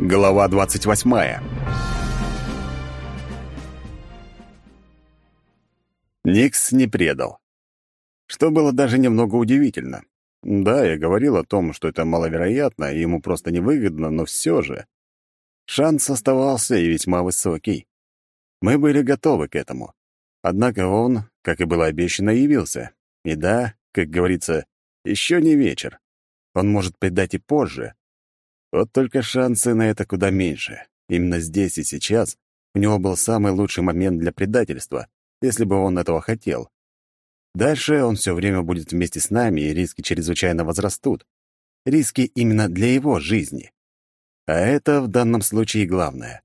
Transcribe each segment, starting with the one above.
Глава 28. Никс не предал. Что было даже немного удивительно. Да, я говорил о том, что это маловероятно, и ему просто невыгодно, но все же. Шанс оставался и весьма высокий. Мы были готовы к этому. Однако он, как и было обещано, явился. И да, как говорится, еще не вечер. Он может предать и позже, вот только шансы на это куда меньше. Именно здесь и сейчас у него был самый лучший момент для предательства, если бы он этого хотел. Дальше он все время будет вместе с нами, и риски чрезвычайно возрастут. Риски именно для его жизни. А это в данном случае главное.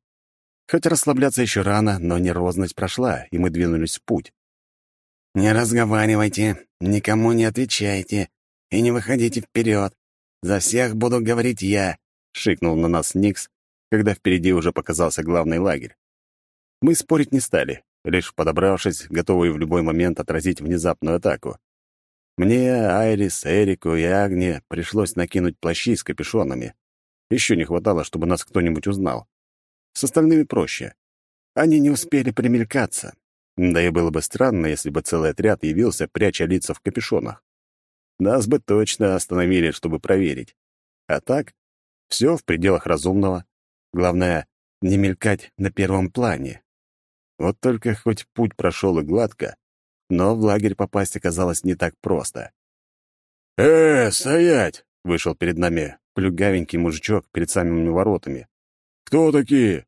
Хоть расслабляться еще рано, но нервозность прошла, и мы двинулись в путь. «Не разговаривайте, никому не отвечайте и не выходите вперед. За всех буду говорить я», — шикнул на нас Никс, когда впереди уже показался главный лагерь. Мы спорить не стали, лишь подобравшись, готовые в любой момент отразить внезапную атаку. Мне, Айрис, Эрику и Агне пришлось накинуть плащи с капюшонами. Еще не хватало, чтобы нас кто-нибудь узнал. С остальными проще. Они не успели примелькаться. Да и было бы странно, если бы целый отряд явился, пряча лица в капюшонах. Нас бы точно остановили, чтобы проверить. А так, все в пределах разумного. Главное, не мелькать на первом плане. Вот только хоть путь прошел и гладко, но в лагерь попасть оказалось не так просто. «Э, стоять!» — вышел перед нами плюгавенький мужичок перед самыми воротами. «Кто такие?»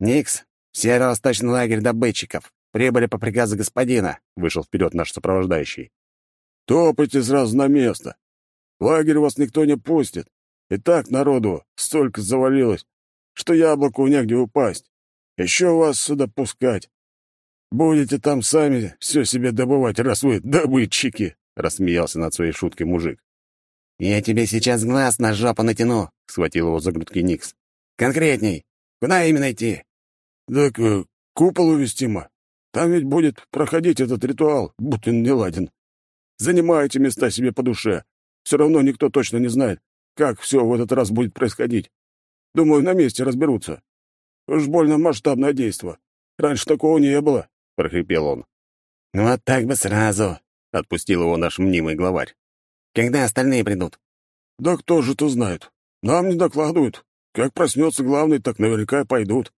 «Никс, северо-восточный лагерь добытчиков. Прибыли по приказу господина», — вышел вперед наш сопровождающий. «Топайте сразу на место. В лагерь вас никто не пустит. И так народу столько завалилось, что яблоку негде упасть. Еще вас сюда пускать. Будете там сами все себе добывать, раз вы добытчики!» — рассмеялся над своей шуткой мужик. «Я тебе сейчас глаз на жопу натяну», — схватил его за грудки Никс. «Конкретней. Куда именно идти?» «Так э, купол увестимо. Там ведь будет проходить этот ритуал, будто он не ладен. Занимайте места себе по душе. Все равно никто точно не знает, как все в этот раз будет происходить. Думаю, на месте разберутся. Уж больно масштабное действо. Раньше такого не было, — прохрипел он. «Ну вот так бы сразу», — отпустил его наш мнимый главарь. «Когда остальные придут?» «Да кто же это знает? Нам не докладывают. Как проснется главный, так наверняка и пойдут».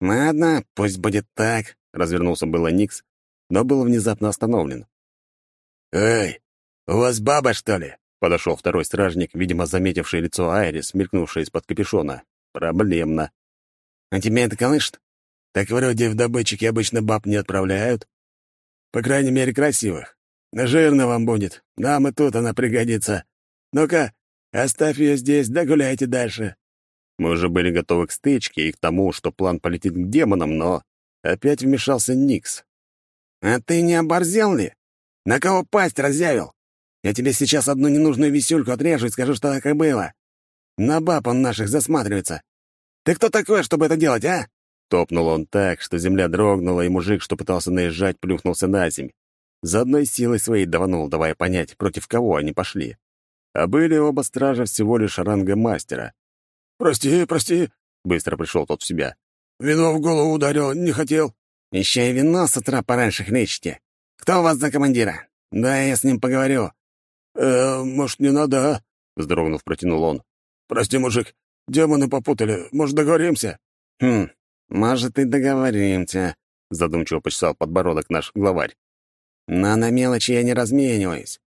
«Ладно, пусть будет так», — развернулся было Никс, но был внезапно остановлен. «Эй, у вас баба, что ли?» Подошел второй стражник, видимо, заметивший лицо Айрис, мелькнувшее из-под капюшона. Проблемно. «А тебе это колышет? Так вроде в добытчики обычно баб не отправляют. По крайней мере, красивых. Жирно вам будет. Нам и тут она пригодится. Ну-ка, оставь ее здесь, да гуляйте дальше». Мы уже были готовы к стычке и к тому, что план полетит к демонам, но опять вмешался Никс. «А ты не оборзел ли? На кого пасть разъявил? Я тебе сейчас одну ненужную висюльку отрежу и скажу, что так и было. На баб он наших засматривается. Ты кто такой, чтобы это делать, а?» Топнул он так, что земля дрогнула, и мужик, что пытался наезжать, плюхнулся на земь. За одной силой своей даванул, давая понять, против кого они пошли. А были оба стража всего лишь ранга мастера. «Прости, прости», — быстро пришел тот в себя. «Вино в голову ударил, не хотел». «Еще и вино с утра пораньше хлещете. Кто у вас за командира? Да, я с ним поговорю. «Э, может, не надо, а?» — вздрогнув, протянул он. «Прости, мужик, демоны попутали. Может, договоримся?» «Хм, может, и договоримся», — задумчиво почесал подбородок наш главарь. «Но на мелочи я не размениваюсь».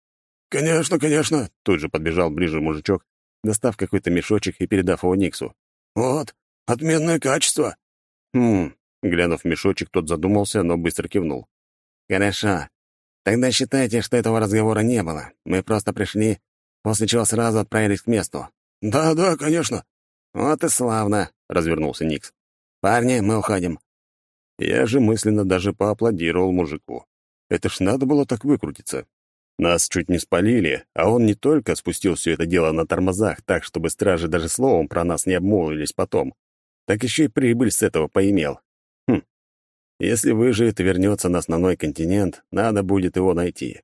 «Конечно, конечно», — тут же подбежал ближе мужичок, достав какой-то мешочек и передав его Никсу. «Вот, отменное качество». «Хм», — глянув в мешочек, тот задумался, но быстро кивнул. «Хорошо. Тогда считайте, что этого разговора не было. Мы просто пришли, после чего сразу отправились к месту. Да-да, конечно. Вот и славно, развернулся Никс. Парни, мы уходим. Я же мысленно даже поаплодировал мужику. Это ж надо было так выкрутиться. Нас чуть не спалили, а он не только спустил все это дело на тормозах так, чтобы стражи даже словом про нас не обмолвились потом, так еще и прибыль с этого поимел. Если выживет и вернется на основной континент, надо будет его найти.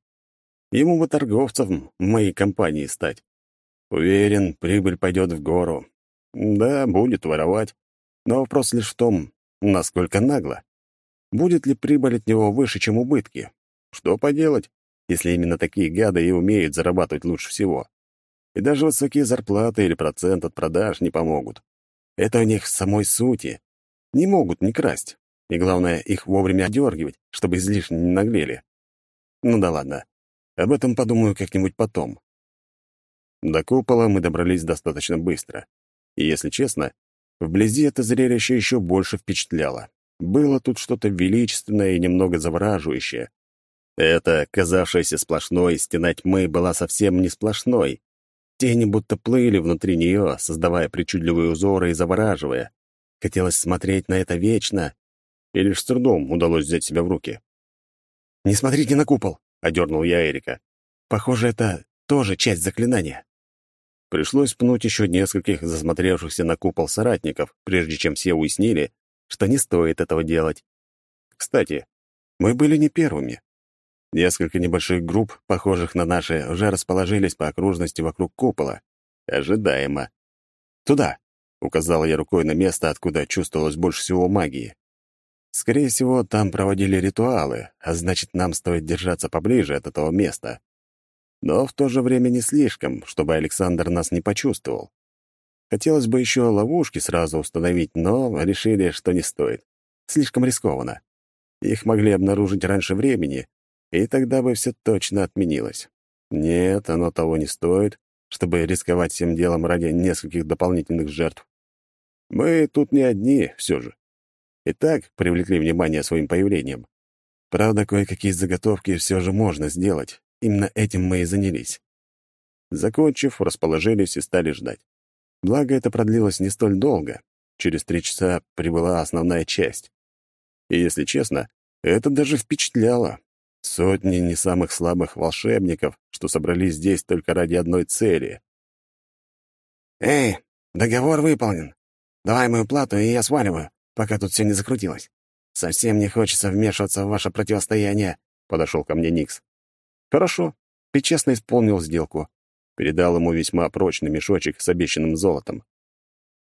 Ему бы торговцем моей компании стать. Уверен, прибыль пойдет в гору. Да, будет воровать, но вопрос лишь в том, насколько нагло. Будет ли прибыль от него выше, чем убытки? Что поделать, если именно такие гады и умеют зарабатывать лучше всего? И даже высокие зарплаты или процент от продаж не помогут. Это у них в самой сути. Не могут не красть. И главное, их вовремя одергивать, чтобы излишне не наглели. Ну да ладно. Об этом подумаю как-нибудь потом. До купола мы добрались достаточно быстро. И, если честно, вблизи это зрелище еще больше впечатляло. Было тут что-то величественное и немного завораживающее. Эта, казавшаяся сплошной, стена тьмы была совсем не сплошной. Тени будто плыли внутри нее, создавая причудливые узоры и завораживая. Хотелось смотреть на это вечно, и лишь с трудом удалось взять себя в руки. «Не смотрите на купол!» — одернул я Эрика. «Похоже, это тоже часть заклинания». Пришлось пнуть еще нескольких засмотревшихся на купол соратников, прежде чем все уяснили, что не стоит этого делать. Кстати, мы были не первыми. Несколько небольших групп, похожих на наши, уже расположились по окружности вокруг купола. Ожидаемо. «Туда!» — указал я рукой на место, откуда чувствовалось больше всего магии. Скорее всего, там проводили ритуалы, а значит, нам стоит держаться поближе от этого места. Но в то же время не слишком, чтобы Александр нас не почувствовал. Хотелось бы еще ловушки сразу установить, но решили, что не стоит. Слишком рискованно. Их могли обнаружить раньше времени, и тогда бы все точно отменилось. Нет, оно того не стоит, чтобы рисковать всем делом ради нескольких дополнительных жертв. Мы тут не одни, все же. И так привлекли внимание своим появлением. Правда, кое-какие заготовки все же можно сделать. Именно этим мы и занялись. Закончив, расположились и стали ждать. Благо, это продлилось не столь долго. Через три часа прибыла основная часть. И, если честно, это даже впечатляло. Сотни не самых слабых волшебников, что собрались здесь только ради одной цели. «Эй, договор выполнен. Давай мою плату, и я сваливаю, пока тут все не закрутилось. Совсем не хочется вмешиваться в ваше противостояние», — подошел ко мне Никс. «Хорошо». Ты честно исполнил сделку. Передал ему весьма прочный мешочек с обещанным золотом.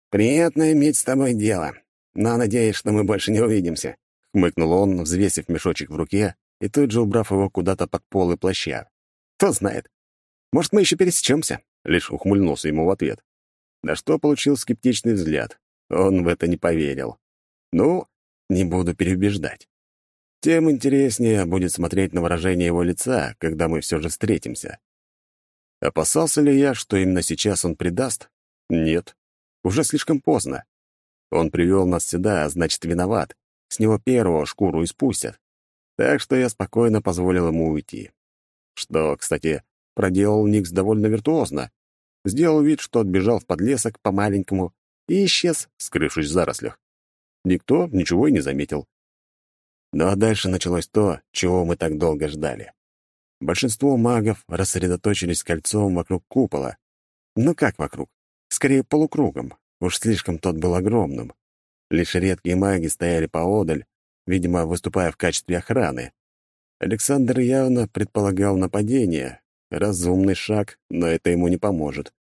«Приятно иметь с тобой дело, но надеюсь, что мы больше не увидимся», — хмыкнул он, взвесив мешочек в руке и тут же убрав его куда-то под полы плаща. «Кто знает. Может, мы еще пересечемся?» — лишь ухмыльнулся ему в ответ. На что получил скептичный взгляд. Он в это не поверил. «Ну, не буду переубеждать. Тем интереснее будет смотреть на выражение его лица, когда мы все же встретимся. Опасался ли я, что именно сейчас он предаст? Нет. Уже слишком поздно. Он привел нас сюда, значит, виноват. С него первого шкуру испустят. Так что я спокойно позволил ему уйти. Что, кстати, проделал Никс довольно виртуозно. Сделал вид, что отбежал в подлесок по-маленькому и исчез, скрывшись в зарослях. Никто ничего и не заметил. Ну а дальше началось то, чего мы так долго ждали. Большинство магов рассредоточились кольцом вокруг купола. Ну как вокруг? Скорее полукругом. Уж слишком тот был огромным. Лишь редкие маги стояли поодаль, видимо, выступая в качестве охраны. Александр явно предполагал нападение. Разумный шаг, но это ему не поможет.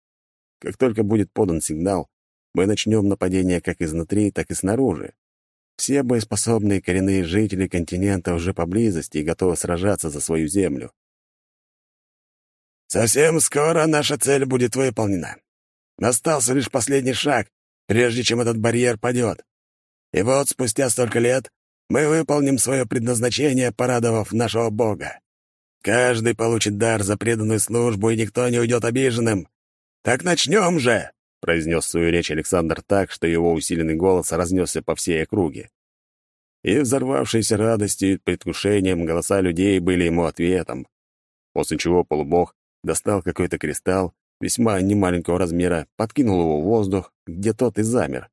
Как только будет подан сигнал, мы начнем нападение как изнутри, так и снаружи. Все боеспособные коренные жители континента уже поблизости и готовы сражаться за свою землю. «Совсем скоро наша цель будет выполнена. Остался лишь последний шаг, прежде чем этот барьер падет. И вот спустя столько лет мы выполним свое предназначение, порадовав нашего Бога. Каждый получит дар за преданную службу, и никто не уйдет обиженным. Так начнем же!» — произнес свою речь Александр так, что его усиленный голос разнесся по всей округе. И взорвавшиеся радостью и предвкушением голоса людей были ему ответом. После чего полубог достал какой-то кристалл, весьма немаленького размера, подкинул его в воздух, где тот и замер.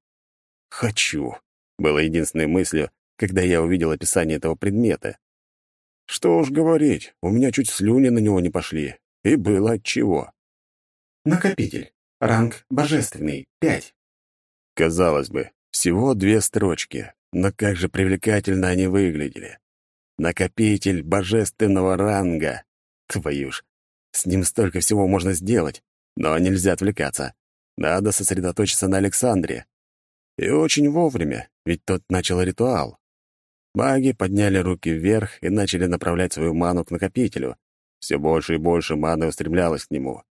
«Хочу!» — было единственной мыслью, когда я увидел описание этого предмета. Что уж говорить, у меня чуть слюни на него не пошли. И было отчего. Накопитель. Ранг божественный. Пять. Казалось бы, всего две строчки, но как же привлекательно они выглядели. Накопитель божественного ранга. Твою ж, с ним столько всего можно сделать, но нельзя отвлекаться. Надо сосредоточиться на Александре. И очень вовремя, ведь тот начал ритуал. Маги подняли руки вверх и начали направлять свою ману к накопителю. Все больше и больше маны устремлялось к нему.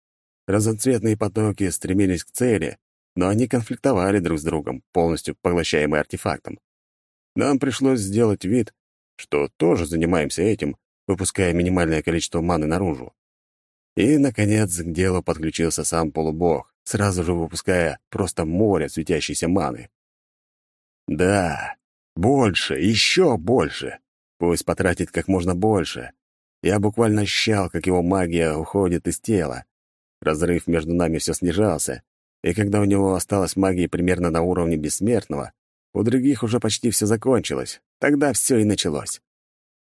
Разноцветные потоки стремились к цели, но они конфликтовали друг с другом, полностью поглощаемые артефактом. Нам пришлось сделать вид, что тоже занимаемся этим, выпуская минимальное количество маны наружу. И, наконец, к делу подключился сам полубог, сразу же выпуская просто море светящейся маны. Да, больше, еще больше. Пусть потратит как можно больше. Я буквально ощущал, как его магия уходит из тела. Разрыв между нами все снижался, и когда у него осталась магия примерно на уровне бессмертного, у других уже почти все закончилось. Тогда все и началось.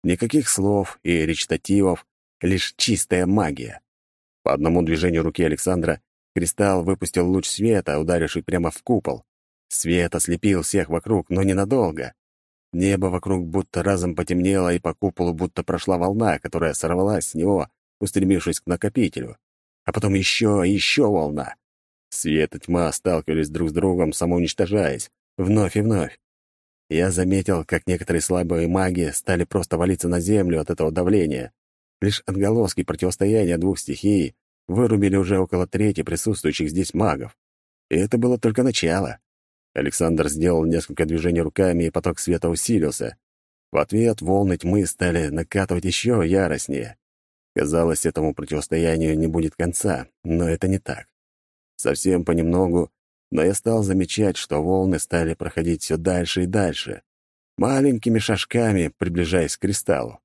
Никаких слов и речитативов, лишь чистая магия. По одному движению руки Александра кристалл выпустил луч света, ударивший прямо в купол. Свет ослепил всех вокруг, но ненадолго. Небо вокруг будто разом потемнело, и по куполу будто прошла волна, которая сорвалась с него, устремившись к накопителю. А потом еще и еще волна. Свет и тьма сталкивались друг с другом, самоуничтожаясь, вновь и вновь. Я заметил, как некоторые слабые маги стали просто валиться на землю от этого давления. Лишь отголоски противостояния двух стихий вырубили уже около трети присутствующих здесь магов. И это было только начало. Александр сделал несколько движений руками, и поток света усилился. В ответ волны тьмы стали накатывать еще яростнее. Казалось, этому противостоянию не будет конца, но это не так. Совсем понемногу но я стал замечать, что волны стали проходить все дальше и дальше, маленькими шажками приближаясь к кристаллу.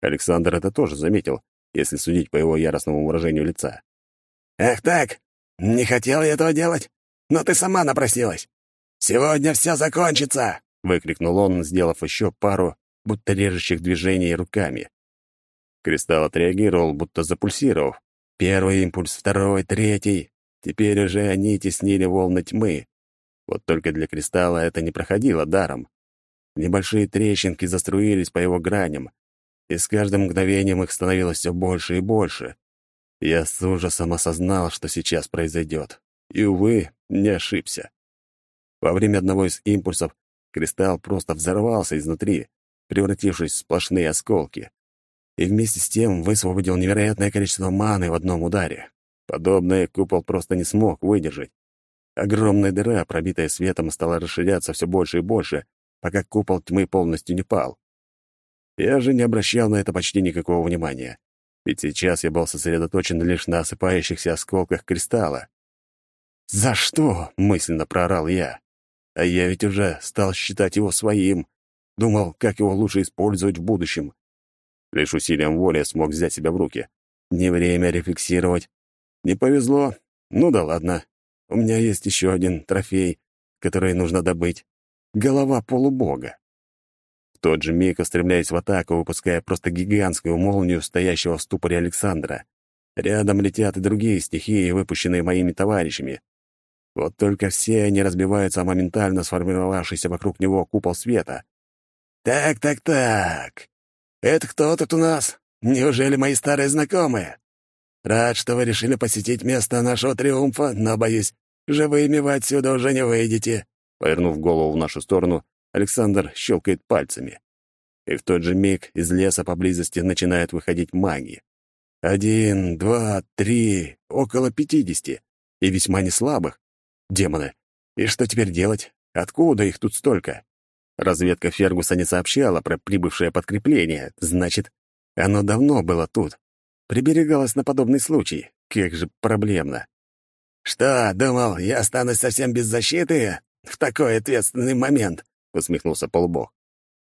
Александр это тоже заметил, если судить по его яростному выражению лица. «Эх так, не хотел я этого делать, но ты сама напросилась. Сегодня все закончится!» — выкрикнул он, сделав еще пару, будто режущих движений руками. Кристалл отреагировал, будто запульсировав. Первый импульс, второй, третий. Теперь уже они теснили волны тьмы. Вот только для кристалла это не проходило даром. Небольшие трещинки заструились по его граням, и с каждым мгновением их становилось все больше и больше. Я с ужасом осознал, что сейчас произойдет. И, увы, не ошибся. Во время одного из импульсов кристалл просто взорвался изнутри, превратившись в сплошные осколки. И вместе с тем высвободил невероятное количество маны в одном ударе. Подобное купол просто не смог выдержать. Огромная дыра, пробитая светом, стала расширяться все больше и больше, пока купол тьмы полностью не пал. Я же не обращал на это почти никакого внимания, ведь сейчас я был сосредоточен лишь на осыпающихся осколках кристалла. «За что?» — мысленно проорал я. А я ведь уже стал считать его своим, думал, как его лучше использовать в будущем. Лишь усилием воли смог взять себя в руки. Не время рефлексировать, не повезло? Ну да ладно. У меня есть еще один трофей, который нужно добыть. Голова полубога. В тот же миг устремляясь в атаку, выпуская просто гигантскую молнию стоящего в ступоре Александра. Рядом летят и другие стихии, выпущенные моими товарищами. Вот только все они разбиваются о моментально сформировавшийся вокруг него купол света. «Так, так, так. Это кто тут у нас? Неужели мои старые знакомые?» Рад, что вы решили посетить место нашего триумфа, но, боюсь, живыми вы отсюда уже не выйдете». Повернув голову в нашу сторону, Александр щелкает пальцами. И в тот же миг из леса поблизости начинают выходить маги. Один, два, три, около пятидесяти. И весьма неслабых. Демоны. И что теперь делать? Откуда их тут столько? Разведка Фергуса не сообщала про прибывшее подкрепление. Значит, оно давно было тут приберегалась на подобный случай. Как же проблемно. «Что, думал, я останусь совсем без защиты в такой ответственный момент?» — усмехнулся полубог.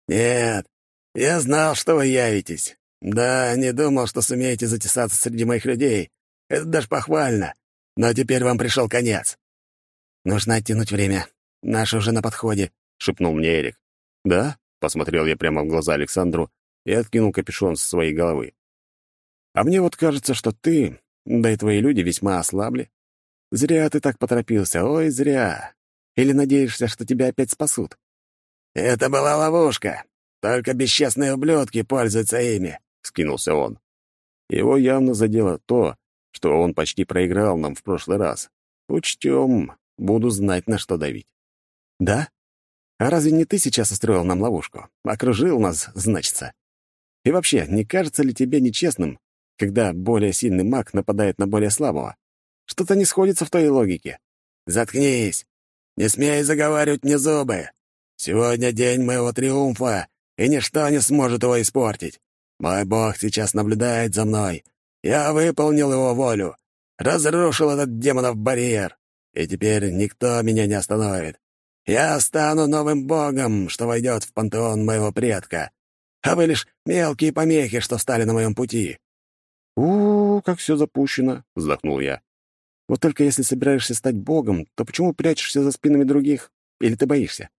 «Нет, я знал, что вы явитесь. Да, не думал, что сумеете затесаться среди моих людей. Это даже похвально. Но теперь вам пришел конец». «Нужно оттянуть время. Наши уже на подходе», — шепнул мне Эрик. «Да?» — посмотрел я прямо в глаза Александру и откинул капюшон с своей головы. А мне вот кажется, что ты, да и твои люди весьма ослабли. Зря ты так поторопился, ой, зря. Или надеешься, что тебя опять спасут? Это была ловушка. Только бесчестные ублюдки пользуются ими, — скинулся он. Его явно задело то, что он почти проиграл нам в прошлый раз. Учтем, буду знать, на что давить. Да? А разве не ты сейчас устроил нам ловушку? Окружил нас, значится. И вообще, не кажется ли тебе нечестным, когда более сильный маг нападает на более слабого? Что-то не сходится в твоей логике. Заткнись! Не смей заговаривать мне зубы! Сегодня день моего триумфа, и ничто не сможет его испортить. Мой бог сейчас наблюдает за мной. Я выполнил его волю, разрушил этот демонов барьер, и теперь никто меня не остановит. Я стану новым богом, что войдет в пантеон моего предка, а вы лишь мелкие помехи, что встали на моем пути». «У, -у как все запущено», — вздохнул я. «Вот только если собираешься стать богом, то почему прячешься за спинами других? Или ты боишься?»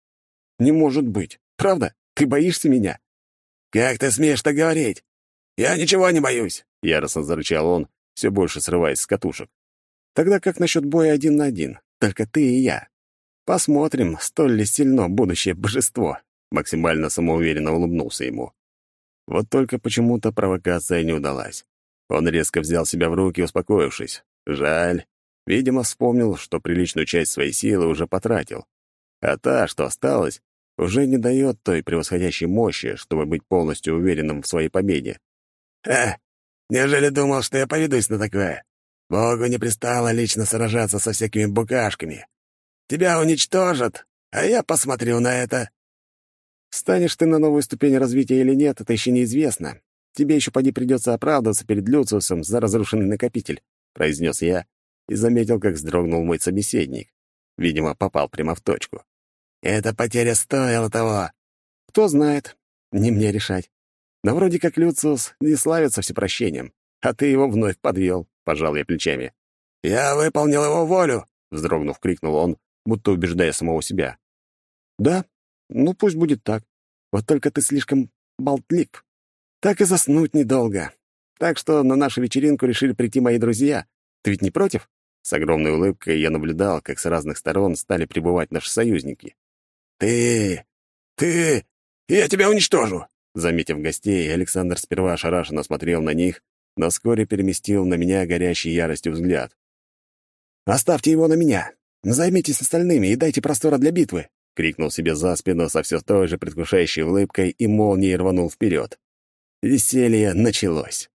«Не может быть. Правда? Ты боишься меня?» «Как ты смеешь так говорить? Я ничего не боюсь!» — яростно зарычал он, все больше срываясь с катушек. «Тогда как насчет боя один на один? Только ты и я. Посмотрим, столь ли сильно будущее божество!» Максимально самоуверенно улыбнулся ему. Вот только почему-то провокация не удалась. Он резко взял себя в руки, успокоившись. Жаль. Видимо, вспомнил, что приличную часть своей силы уже потратил. А та, что осталась, уже не дает той превосходящей мощи, чтобы быть полностью уверенным в своей победе. «Ха! Неужели думал, что я поведусь на такое? Богу не пристало лично сражаться со всякими букашками. Тебя уничтожат, а я посмотрю на это». Станешь ты на новую ступень развития или нет, это еще неизвестно. Тебе еще поди придется оправдываться перед Люциусом за разрушенный накопитель», — произнес я и заметил, как вздрогнул мой собеседник. Видимо, попал прямо в точку. Эта потеря стоила того. Кто знает, не мне решать. Но вроде как Люциус не славится всепрощением, а ты его вновь подвел, пожал я плечами. «Я выполнил его волю!» — вздрогнув, крикнул он, будто убеждая самого себя. «Да, ну пусть будет так. Вот только ты слишком болтлив. Так и заснуть недолго. Так что на нашу вечеринку решили прийти мои друзья. Ты ведь не против?» С огромной улыбкой я наблюдал, как с разных сторон стали прибывать наши союзники. «Ты... ты... я тебя уничтожу!» Заметив гостей, Александр сперва ошарашенно смотрел на них, но вскоре переместил на меня горящий яростью взгляд. «Оставьте его на меня! Займитесь остальными и дайте простора для битвы!» — крикнул себе за спину со все той же предвкушающей улыбкой и молнией рванул вперед. Веселье началось.